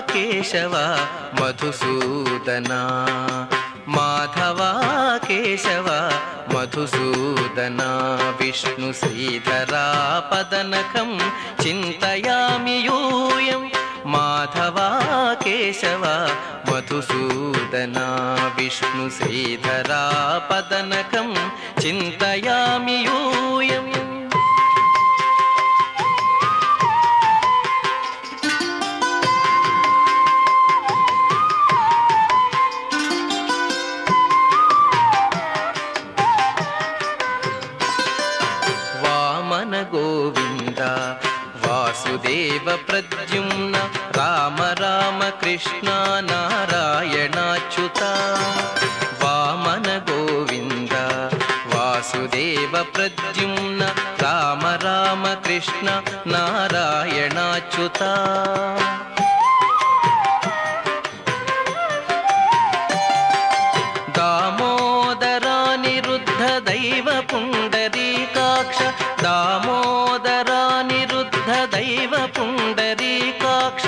केशव मधुसूदना। माधवा केशव मधुसूदना। विष्णुश्रीधरा पदनखं चिन्तयामि यूयं। माधवा केशव मधुसूदना। विष्णुश्रीधरा पदनखं चिन्तयामि దేవ ప్రద్యుమ్న రామ రామ కృష్ణ నారాయణాచ్యుత. వామన గోవింద వాసుదేవ ప్రద్యుమ్న రామ రామ కృష్ణ నారాయణాచ్యుత. దామోదరా నిరుద్ధ దైవ పుండరీకాక్ష దామో दैव पुण्डरीकाक्ष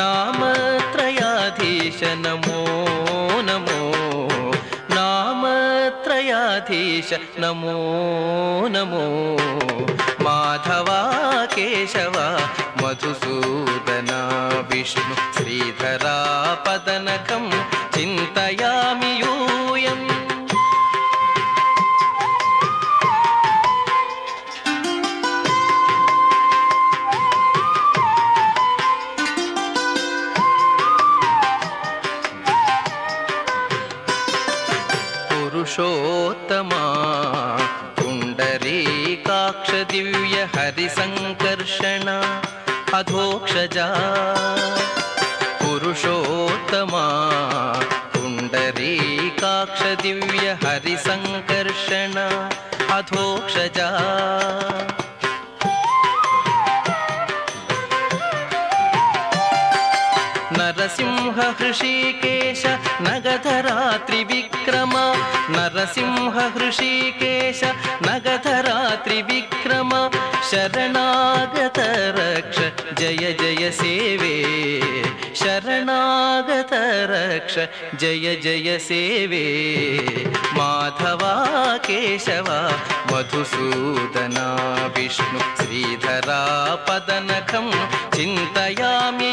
नामत्रयाधीश नमो नमो नामत्रयाधीश नमो नमो माधवा केशव मधुसूदना विष्णु श्रीधरा पदनखं चिन्तयामि यूयम् पुण्डरीकाक्ष दिव्य हरिसङ्कर्षण अधोक्षजा। पुरुषोत्तमा नरसिंह हृषीकेश नगधरा त्रिविक्रम नरसिंह हृषीकेश नगधरा त्रिविक्रम शरणागत रक्ष जय जय सेवे। शरणागत रक्ष जय जय सेवे। माधवा केशव मधुसूदना विष्णु श्रीधरा पदनखं चिन्तयामि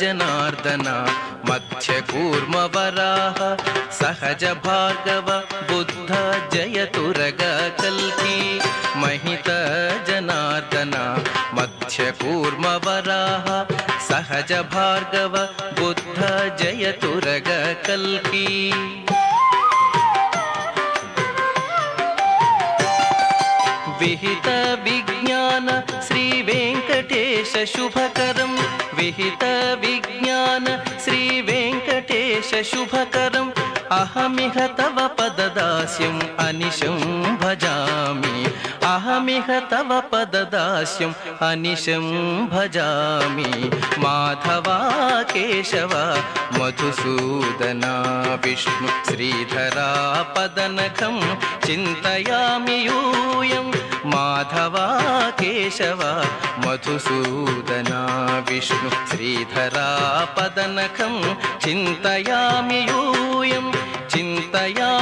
जनार्दन मध्यकूर्मवराः सहज भार्गव बुद्ध जयतुरग कल्की महित जनार्दन मध्यकूर्मवराः सहज भार्गव बुद्ध जयतुरग कल्की। विहित विज्ञान श्रीवेङ्कटेश शुभकरं विहित विज्ञान श्रीवेङ्कटेश शुभकरम्। अहमिह तव पददास्यम् अनिशं भजामि। अहमिह तव पददास्यम् अनिशं भजामि। माधवा केशव मधुसूदना विष्णु श्रीधरा पदनखं चिन्तयामि यूयं माधवा केशव मधुसूदना विष्णु श्रीधरा पदनखं चिन्तयामि यूयं चिन्तयामि यूयम्